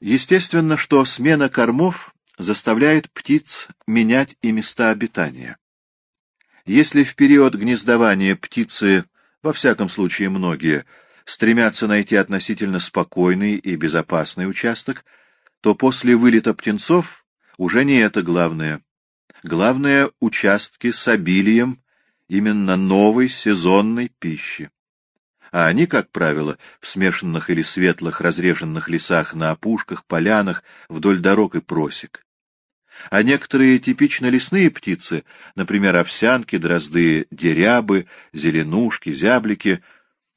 Естественно, что смена кормов заставляет птиц менять и места обитания. Если в период гнездования птицы, во всяком случае многие, стремятся найти относительно спокойный и безопасный участок, то после вылета птенцов уже не это главное. Главное — участки с обилием именно новой сезонной пищи. А они, как правило, в смешанных или светлых разреженных лесах на опушках, полянах, вдоль дорог и просек. А некоторые типично лесные птицы, например, овсянки, дрозды, дерябы, зеленушки, зяблики,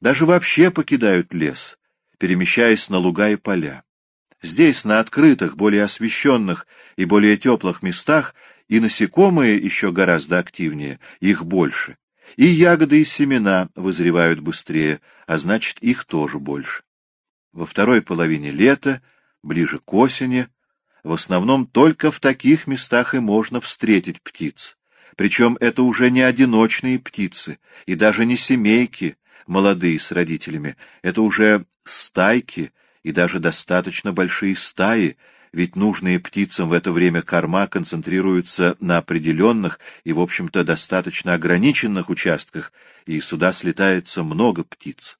даже вообще покидают лес, перемещаясь на луга и поля. Здесь, на открытых, более освещенных и более теплых местах, и насекомые еще гораздо активнее, их больше. И ягоды и семена вызревают быстрее, а значит, их тоже больше. Во второй половине лета, ближе к осени, в основном только в таких местах и можно встретить птиц. Причем это уже не одиночные птицы, и даже не семейки, молодые с родителями, это уже стайки и даже достаточно большие стаи, ведь нужные птицам в это время корма концентрируются на определенных и, в общем-то, достаточно ограниченных участках, и сюда слетается много птиц.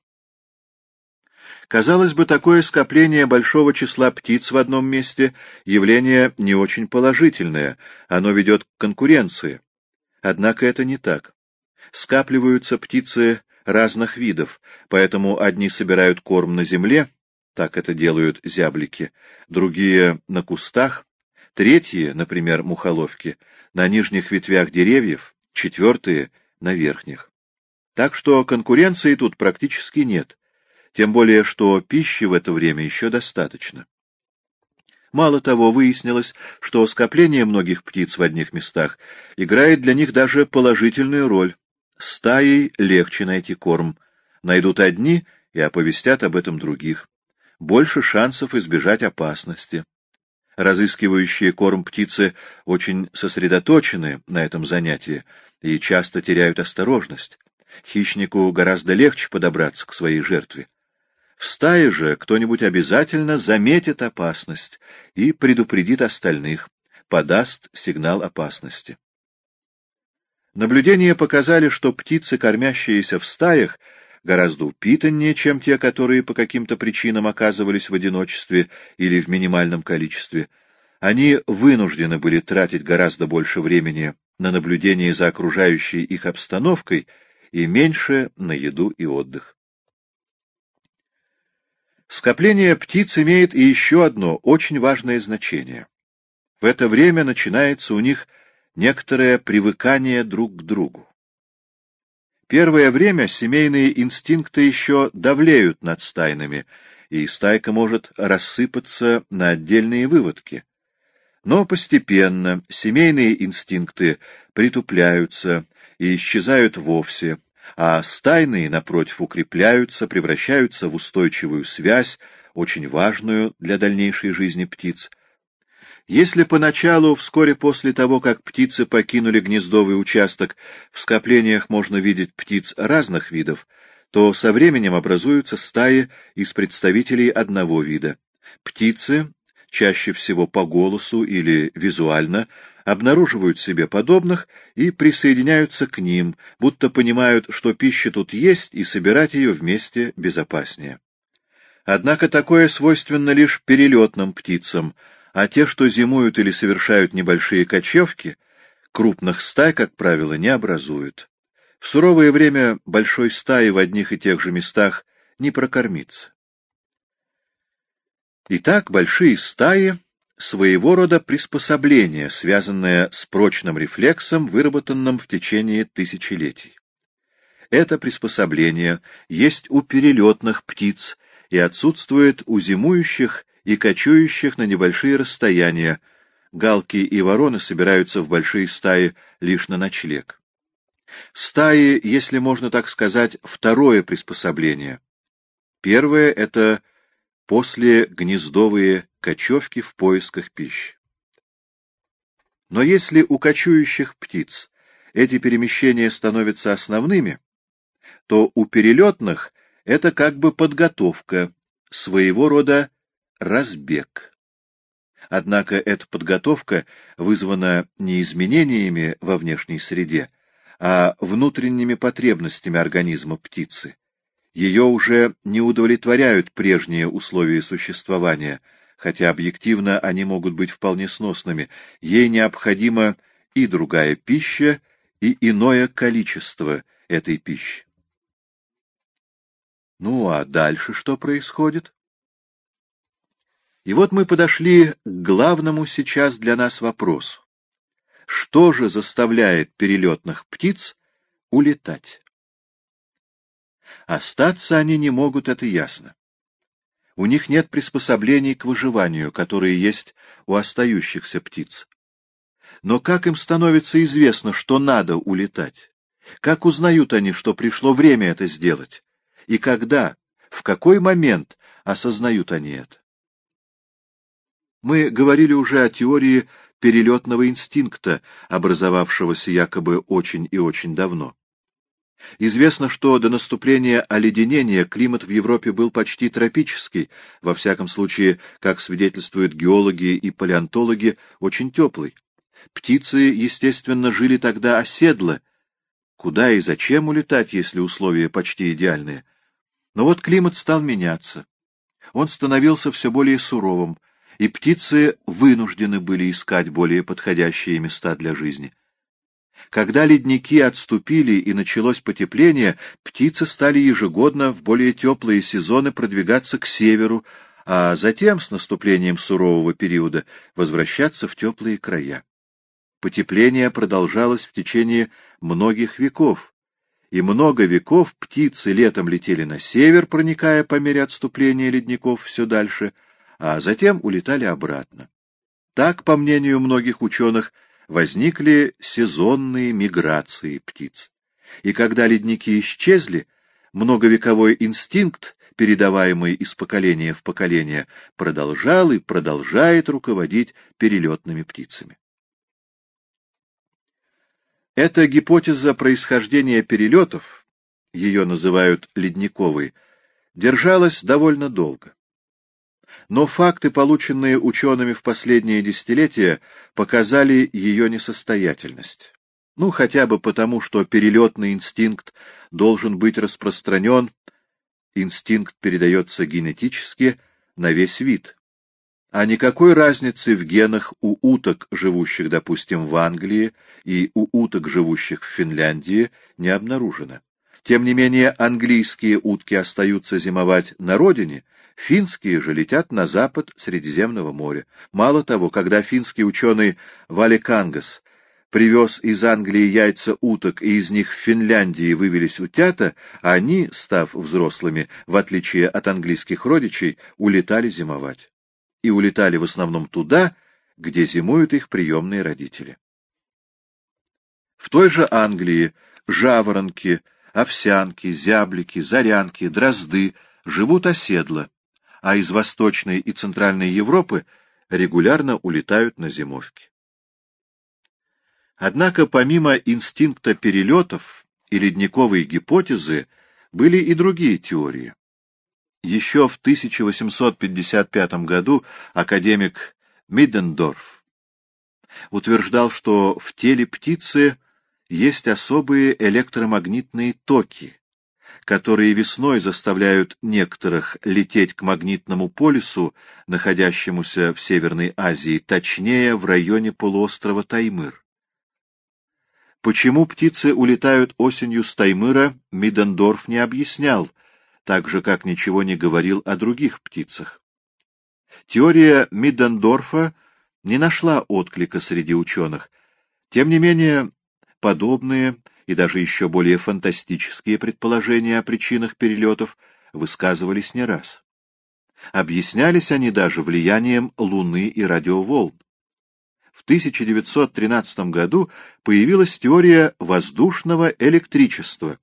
Казалось бы, такое скопление большого числа птиц в одном месте — явление не очень положительное, оно ведет к конкуренции. Однако это не так. Скапливаются птицы разных видов, поэтому одни собирают корм на земле, так это делают зяблики, другие — на кустах, третьи, например, мухоловки, на нижних ветвях деревьев, четвертые — на верхних. Так что конкуренции тут практически нет, тем более что пищи в это время еще достаточно. Мало того, выяснилось, что скопление многих птиц в одних местах играет для них даже положительную роль. Стаей легче найти корм. Найдут одни и оповестят об этом других больше шансов избежать опасности. Разыскивающие корм птицы очень сосредоточены на этом занятии и часто теряют осторожность. Хищнику гораздо легче подобраться к своей жертве. В стае же кто-нибудь обязательно заметит опасность и предупредит остальных, подаст сигнал опасности. Наблюдения показали, что птицы, кормящиеся в стаях, гораздо упитаннее, чем те, которые по каким-то причинам оказывались в одиночестве или в минимальном количестве. Они вынуждены были тратить гораздо больше времени на наблюдение за окружающей их обстановкой и меньше на еду и отдых. Скопление птиц имеет и еще одно очень важное значение. В это время начинается у них некоторое привыкание друг к другу. Первое время семейные инстинкты еще давлеют над стайными, и стайка может рассыпаться на отдельные выводки. Но постепенно семейные инстинкты притупляются и исчезают вовсе, а стайные, напротив, укрепляются, превращаются в устойчивую связь, очень важную для дальнейшей жизни птиц, если поначалу, вскоре после того, как птицы покинули гнездовый участок, в скоплениях можно видеть птиц разных видов, то со временем образуются стаи из представителей одного вида. Птицы, чаще всего по голосу или визуально, обнаруживают себе подобных и присоединяются к ним, будто понимают, что пища тут есть, и собирать ее вместе безопаснее. Однако такое свойственно лишь перелетным птицам — а те, что зимуют или совершают небольшие кочевки, крупных стай, как правило, не образуют. В суровое время большой стаи в одних и тех же местах не прокормиться. Итак, большие стаи — своего рода приспособление, связанное с прочным рефлексом, выработанным в течение тысячелетий. Это приспособление есть у перелетных птиц и отсутствует у зимующих и кочующих на небольшие расстояния. Галки и вороны собираются в большие стаи лишь на ночлег. Стаи, если можно так сказать, второе приспособление. Первое — это после гнездовые кочевки в поисках пищи. Но если у кочующих птиц эти перемещения становятся основными, то у перелетных это как бы подготовка, своего рода разбег. Однако эта подготовка вызвана не изменениями во внешней среде, а внутренними потребностями организма птицы. Ее уже не удовлетворяют прежние условия существования, хотя объективно они могут быть вполне сносными. Ей необходима и другая пища, и иное количество этой пищи. Ну а дальше что происходит? И вот мы подошли к главному сейчас для нас вопросу. Что же заставляет перелетных птиц улетать? Остаться они не могут, это ясно. У них нет приспособлений к выживанию, которые есть у остающихся птиц. Но как им становится известно, что надо улетать? Как узнают они, что пришло время это сделать? И когда, в какой момент осознают они это? Мы говорили уже о теории перелетного инстинкта, образовавшегося якобы очень и очень давно. Известно, что до наступления оледенения климат в Европе был почти тропический, во всяком случае, как свидетельствуют геологи и палеонтологи, очень теплый. Птицы, естественно, жили тогда оседло. Куда и зачем улетать, если условия почти идеальные? Но вот климат стал меняться. Он становился все более суровым, и птицы вынуждены были искать более подходящие места для жизни. Когда ледники отступили и началось потепление, птицы стали ежегодно в более теплые сезоны продвигаться к северу, а затем, с наступлением сурового периода, возвращаться в теплые края. Потепление продолжалось в течение многих веков, и много веков птицы летом летели на север, проникая по мере отступления ледников все дальше, а затем улетали обратно. Так, по мнению многих ученых, возникли сезонные миграции птиц. И когда ледники исчезли, многовековой инстинкт, передаваемый из поколения в поколение, продолжал и продолжает руководить перелетными птицами. Эта гипотеза происхождения перелетов, ее называют ледниковой, держалась довольно долго. Но факты, полученные учеными в последние десятилетия, показали ее несостоятельность. Ну, хотя бы потому, что перелетный инстинкт должен быть распространен, инстинкт передается генетически на весь вид. А никакой разницы в генах у уток, живущих, допустим, в Англии, и у уток, живущих в Финляндии, не обнаружено. Тем не менее, английские утки остаются зимовать на родине, Финские же летят на запад Средиземного моря. Мало того, когда финский ученый Валикангас привез из Англии яйца уток, и из них в Финляндии вывелись утята, они, став взрослыми, в отличие от английских родичей, улетали зимовать. И улетали в основном туда, где зимуют их приемные родители. В той же Англии жаворонки, овсянки, зяблики, зарянки, дрозды живут оседло, а из Восточной и Центральной Европы регулярно улетают на зимовки. Однако помимо инстинкта перелетов и ледниковой гипотезы были и другие теории. Еще в 1855 году академик Миддендорф утверждал, что в теле птицы есть особые электромагнитные токи, которые весной заставляют некоторых лететь к магнитному полюсу, находящемуся в Северной Азии, точнее, в районе полуострова Таймыр. Почему птицы улетают осенью с Таймыра, Мидендорф не объяснял, так же, как ничего не говорил о других птицах. Теория Мидендорфа не нашла отклика среди ученых. Тем не менее, подобные и даже еще более фантастические предположения о причинах перелетов высказывались не раз. Объяснялись они даже влиянием Луны и радиоволн. В 1913 году появилась теория воздушного электричества.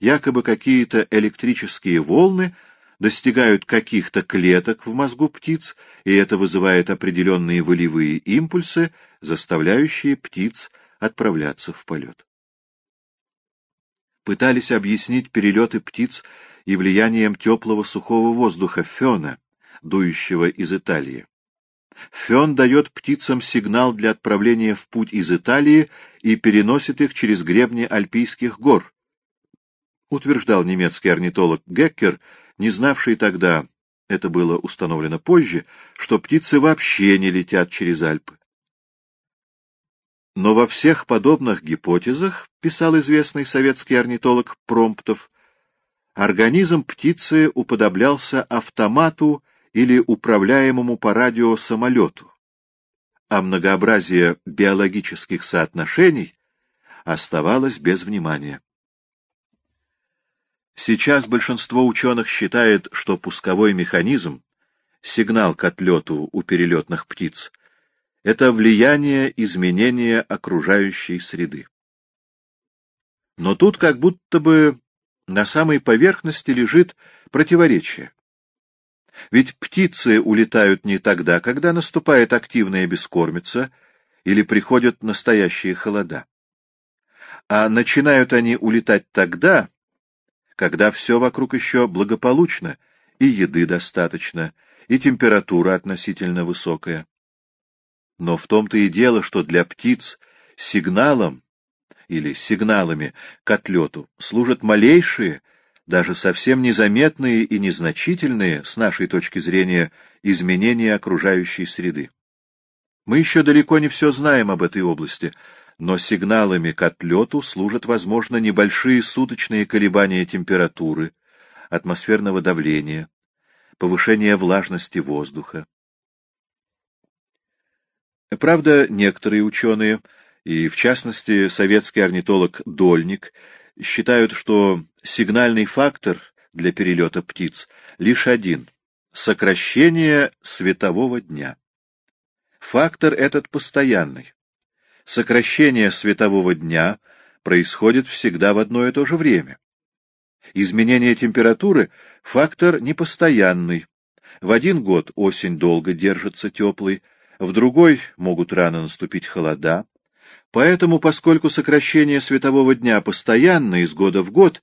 Якобы какие-то электрические волны достигают каких-то клеток в мозгу птиц, и это вызывает определенные волевые импульсы, заставляющие птиц отправляться в полет пытались объяснить перелеты птиц и влиянием теплого сухого воздуха фена, дующего из Италии. Фен дает птицам сигнал для отправления в путь из Италии и переносит их через гребни Альпийских гор, утверждал немецкий орнитолог Геккер, не знавший тогда, это было установлено позже, что птицы вообще не летят через Альпы. Но во всех подобных гипотезах, писал известный советский орнитолог Промптов, организм птицы уподоблялся автомату или управляемому по радио самолету, а многообразие биологических соотношений оставалось без внимания. Сейчас большинство ученых считает, что пусковой механизм, сигнал к отлету у перелетных птиц, это влияние изменения окружающей среды. Но тут как будто бы на самой поверхности лежит противоречие. Ведь птицы улетают не тогда, когда наступает активная бескормица или приходят настоящие холода. А начинают они улетать тогда, когда все вокруг еще благополучно, и еды достаточно, и температура относительно высокая. Но в том-то и дело, что для птиц сигналом или сигналами к отлету служат малейшие, даже совсем незаметные и незначительные, с нашей точки зрения, изменения окружающей среды. Мы еще далеко не все знаем об этой области, но сигналами к отлету служат, возможно, небольшие суточные колебания температуры, атмосферного давления, повышение влажности воздуха. Правда, некоторые ученые, и в частности советский орнитолог Дольник, считают, что сигнальный фактор для перелета птиц лишь один — сокращение светового дня. Фактор этот постоянный. Сокращение светового дня происходит всегда в одно и то же время. Изменение температуры — фактор непостоянный. В один год осень долго держится теплой, в другой могут рано наступить холода. Поэтому, поскольку сокращение светового дня постоянно из года в год,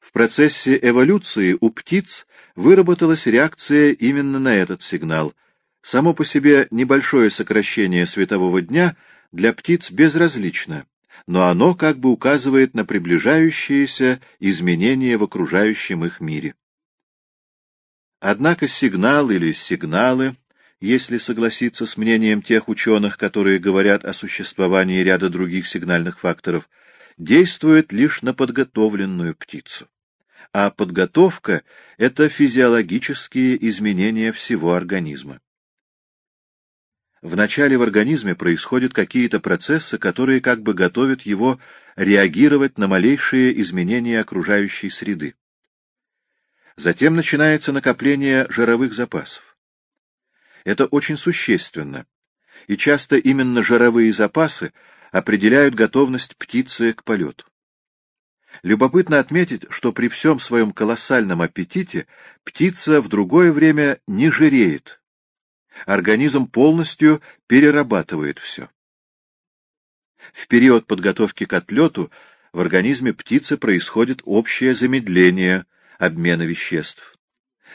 в процессе эволюции у птиц выработалась реакция именно на этот сигнал. Само по себе небольшое сокращение светового дня для птиц безразлично, но оно как бы указывает на приближающиеся изменения в окружающем их мире. Однако сигнал или сигналы если согласиться с мнением тех ученых, которые говорят о существовании ряда других сигнальных факторов, действует лишь на подготовленную птицу. А подготовка — это физиологические изменения всего организма. Вначале в организме происходят какие-то процессы, которые как бы готовят его реагировать на малейшие изменения окружающей среды. Затем начинается накопление жировых запасов. Это очень существенно, и часто именно жировые запасы определяют готовность птицы к полету. Любопытно отметить, что при всем своем колоссальном аппетите птица в другое время не жиреет. Организм полностью перерабатывает все. В период подготовки к отлету в организме птицы происходит общее замедление обмена веществ.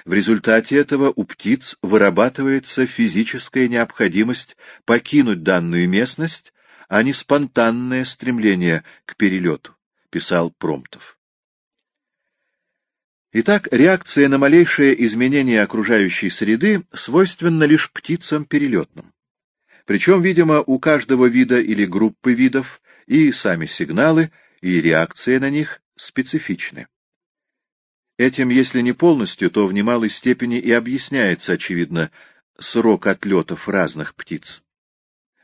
В результате этого у птиц вырабатывается физическая необходимость покинуть данную местность, а не спонтанное стремление к перелету, писал Промтов. Итак, реакция на малейшее изменение окружающей среды свойственна лишь птицам перелетным. Причем, видимо, у каждого вида или группы видов и сами сигналы, и реакция на них специфичны. Этим, если не полностью, то в немалой степени и объясняется, очевидно, срок отлетов разных птиц.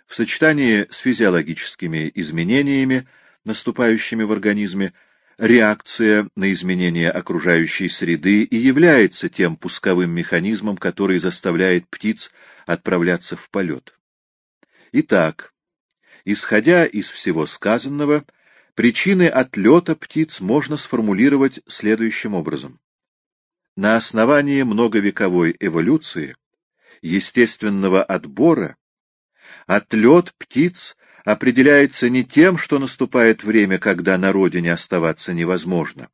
В сочетании с физиологическими изменениями, наступающими в организме, реакция на изменения окружающей среды и является тем пусковым механизмом, который заставляет птиц отправляться в полет. Итак, исходя из всего сказанного, Причины отлета птиц можно сформулировать следующим образом. На основании многовековой эволюции, естественного отбора, отлет птиц определяется не тем, что наступает время, когда на родине оставаться невозможно.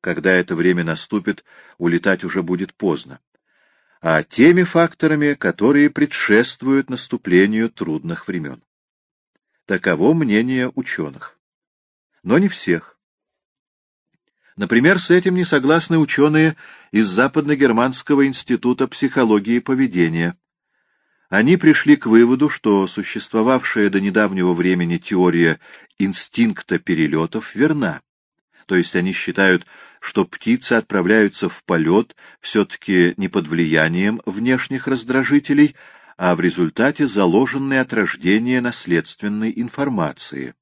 Когда это время наступит, улетать уже будет поздно. а теми факторами, которые предшествуют наступлению трудных времен. Таково мнение ученых. Но не всех. Например, с этим не согласны ученые из Западно-Германского института психологии поведения. Они пришли к выводу, что существовавшая до недавнего времени теория инстинкта перелетов верна. То есть они считают, что птицы отправляются в полет все-таки не под влиянием внешних раздражителей, а в результате заложенной от рождения наследственной информации.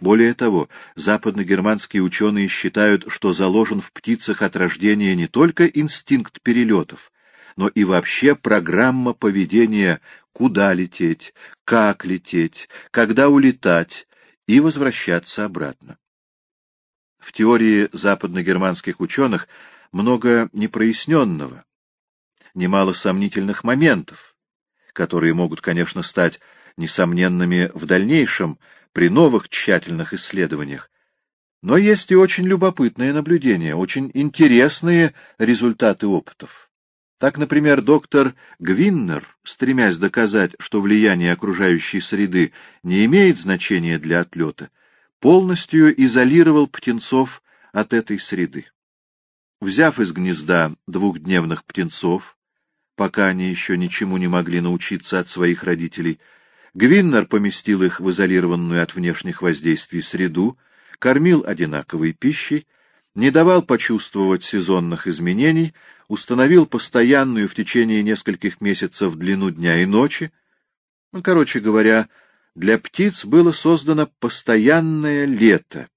Более того, западногерманские ученые считают, что заложен в птицах от рождения не только инстинкт перелетов, но и вообще программа поведения куда лететь, как лететь, когда улетать и возвращаться обратно. В теории западногерманских ученых много непроясненного, немало сомнительных моментов, которые могут, конечно, стать несомненными в дальнейшем при новых тщательных исследованиях. Но есть и очень любопытные наблюдения, очень интересные результаты опытов. Так, например, доктор Гвиннер, стремясь доказать, что влияние окружающей среды не имеет значения для отлета, полностью изолировал птенцов от этой среды. Взяв из гнезда двухдневных птенцов, пока они еще ничему не могли научиться от своих родителей, Гвиннер поместил их в изолированную от внешних воздействий среду, кормил одинаковой пищей, не давал почувствовать сезонных изменений, установил постоянную в течение нескольких месяцев длину дня и ночи. Ну, короче говоря, для птиц было создано постоянное лето,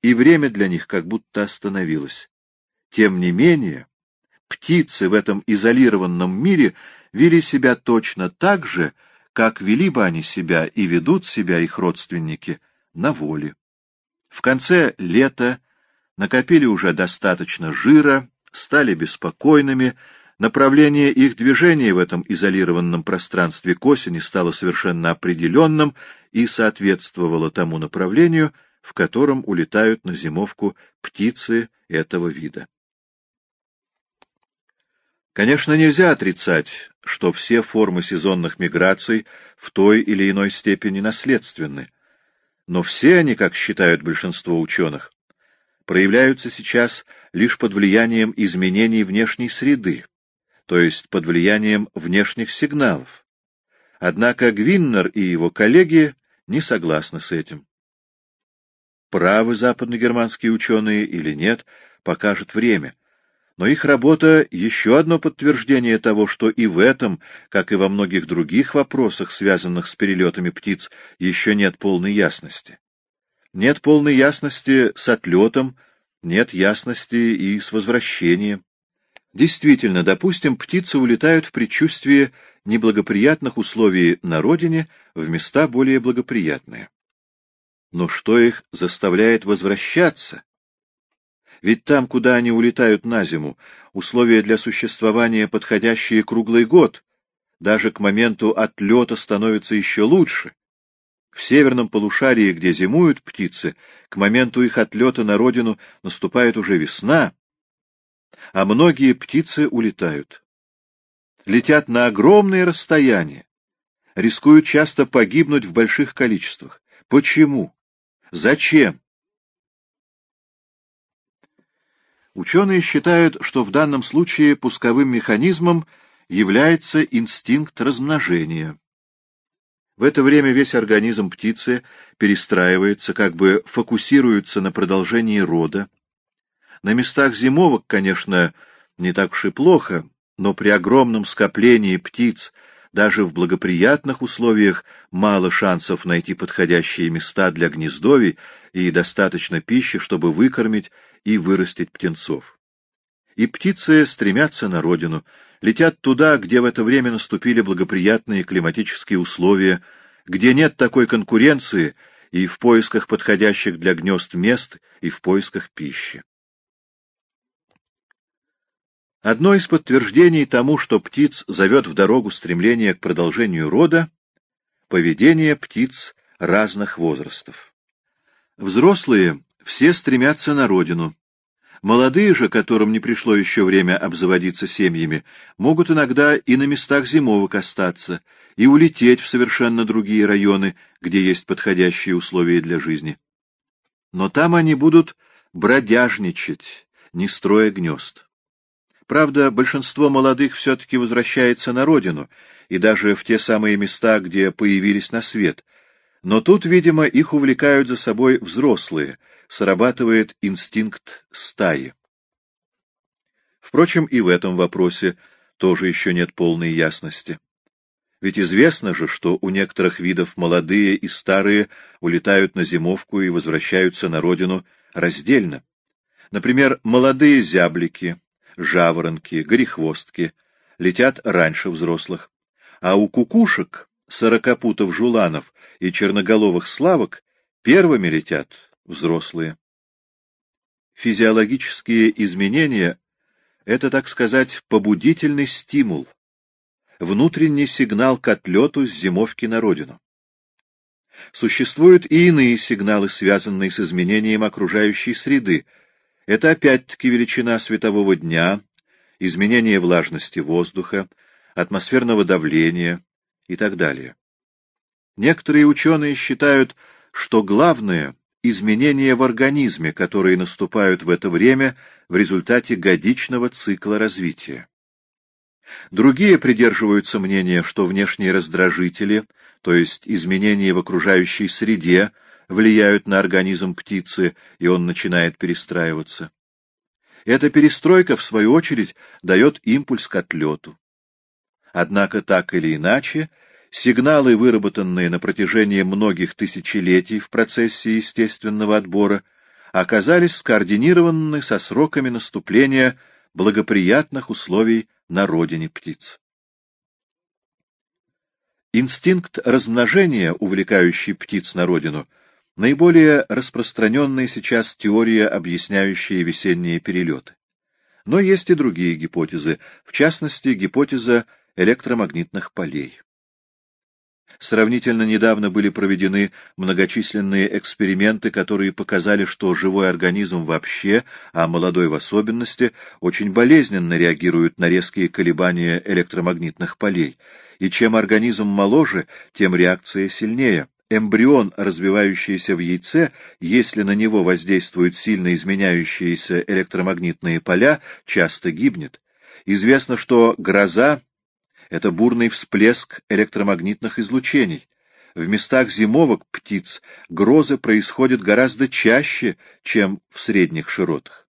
и время для них как будто остановилось. Тем не менее, птицы в этом изолированном мире вели себя точно так же, как вели бы они себя и ведут себя их родственники на воле. В конце лета накопили уже достаточно жира, стали беспокойными, направление их движения в этом изолированном пространстве к осени стало совершенно определенным и соответствовало тому направлению, в котором улетают на зимовку птицы этого вида. Конечно, нельзя отрицать, что все формы сезонных миграций в той или иной степени наследственны, но все они, как считают большинство ученых, проявляются сейчас лишь под влиянием изменений внешней среды, то есть под влиянием внешних сигналов. Однако Гвиннер и его коллеги не согласны с этим. Правы западногерманские ученые или нет, покажет время — но их работа — еще одно подтверждение того, что и в этом, как и во многих других вопросах, связанных с перелетами птиц, еще нет полной ясности. Нет полной ясности с отлетом, нет ясности и с возвращением. Действительно, допустим, птицы улетают в предчувствии неблагоприятных условий на родине в места более благоприятные. Но что их заставляет возвращаться? Ведь там, куда они улетают на зиму, условия для существования подходящие круглый год, даже к моменту отлета становятся еще лучше. В северном полушарии, где зимуют птицы, к моменту их отлета на родину наступает уже весна, а многие птицы улетают. Летят на огромные расстояния, рискуют часто погибнуть в больших количествах. Почему? Зачем? Ученые считают, что в данном случае пусковым механизмом является инстинкт размножения. В это время весь организм птицы перестраивается, как бы фокусируется на продолжении рода. На местах зимовок, конечно, не так уж и плохо, но при огромном скоплении птиц, даже в благоприятных условиях, мало шансов найти подходящие места для гнездовий и достаточно пищи, чтобы выкормить и вырастить птенцов. И птицы стремятся на родину, летят туда, где в это время наступили благоприятные климатические условия, где нет такой конкуренции и в поисках подходящих для гнезд мест, и в поисках пищи. Одно из подтверждений тому, что птиц зовет в дорогу стремление к продолжению рода — поведение птиц разных возрастов. Взрослые все стремятся на родину. Молодые же, которым не пришло еще время обзаводиться семьями, могут иногда и на местах зимовок остаться, и улететь в совершенно другие районы, где есть подходящие условия для жизни. Но там они будут бродяжничать, не строя гнезд. Правда, большинство молодых все-таки возвращается на родину, и даже в те самые места, где появились на свет. Но тут, видимо, их увлекают за собой взрослые, срабатывает инстинкт стаи. Впрочем, и в этом вопросе тоже еще нет полной ясности. Ведь известно же, что у некоторых видов молодые и старые улетают на зимовку и возвращаются на родину раздельно. Например, молодые зяблики, жаворонки, горехвостки летят раньше взрослых, а у кукушек, сорокопутов-жуланов и черноголовых славок первыми летят взрослые. Физиологические изменения — это, так сказать, побудительный стимул, внутренний сигнал к отлету с зимовки на родину. Существуют и иные сигналы, связанные с изменением окружающей среды. Это опять-таки величина светового дня, изменение влажности воздуха, атмосферного давления и так далее. Некоторые ученые считают, что главное — изменения в организме, которые наступают в это время в результате годичного цикла развития. Другие придерживаются мнения, что внешние раздражители, то есть изменения в окружающей среде, влияют на организм птицы, и он начинает перестраиваться. Эта перестройка, в свою очередь, дает импульс к отлету. Однако так или иначе, сигналы, выработанные на протяжении многих тысячелетий в процессе естественного отбора, оказались скоординированы со сроками наступления благоприятных условий на родине птиц. Инстинкт размножения, увлекающий птиц на родину, наиболее распространенная сейчас теория, объясняющая весенние перелеты. Но есть и другие гипотезы, в частности, гипотеза электромагнитных полей. Сравнительно недавно были проведены многочисленные эксперименты, которые показали, что живой организм вообще, а молодой в особенности, очень болезненно реагирует на резкие колебания электромагнитных полей. И чем организм моложе, тем реакция сильнее. Эмбрион, развивающийся в яйце, если на него воздействуют сильно изменяющиеся электромагнитные поля, часто гибнет. Известно, что гроза это бурный всплеск электромагнитных излучений. В местах зимовок птиц грозы происходят гораздо чаще, чем в средних широтах.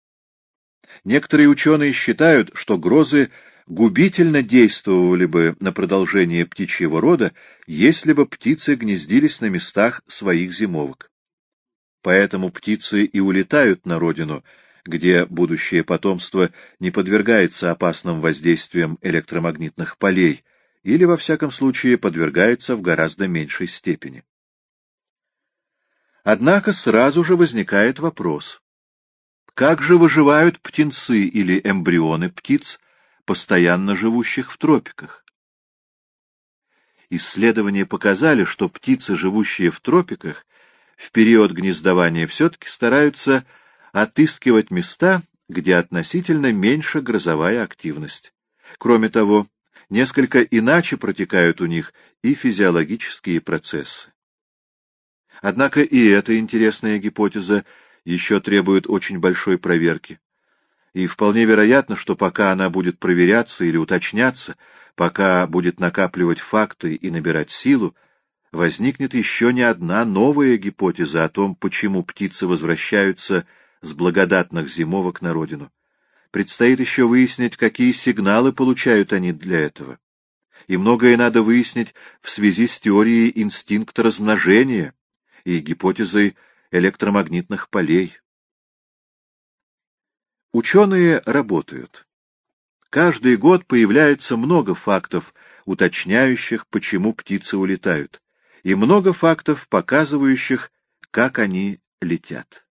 Некоторые ученые считают, что грозы губительно действовали бы на продолжение птичьего рода, если бы птицы гнездились на местах своих зимовок. Поэтому птицы и улетают на родину, где будущее потомство не подвергается опасным воздействиям электромагнитных полей или, во всяком случае, подвергается в гораздо меньшей степени. Однако сразу же возникает вопрос. Как же выживают птенцы или эмбрионы птиц, постоянно живущих в тропиках? Исследования показали, что птицы, живущие в тропиках, в период гнездования все-таки стараются отыскивать места, где относительно меньше грозовая активность. Кроме того, несколько иначе протекают у них и физиологические процессы. Однако и эта интересная гипотеза еще требует очень большой проверки. И вполне вероятно, что пока она будет проверяться или уточняться, пока будет накапливать факты и набирать силу, возникнет еще не одна новая гипотеза о том, почему птицы возвращаются с благодатных зимовок на родину. Предстоит еще выяснить, какие сигналы получают они для этого. И многое надо выяснить в связи с теорией инстинкта размножения и гипотезой электромагнитных полей. Ученые работают. Каждый год появляется много фактов, уточняющих, почему птицы улетают, и много фактов, показывающих, как они летят.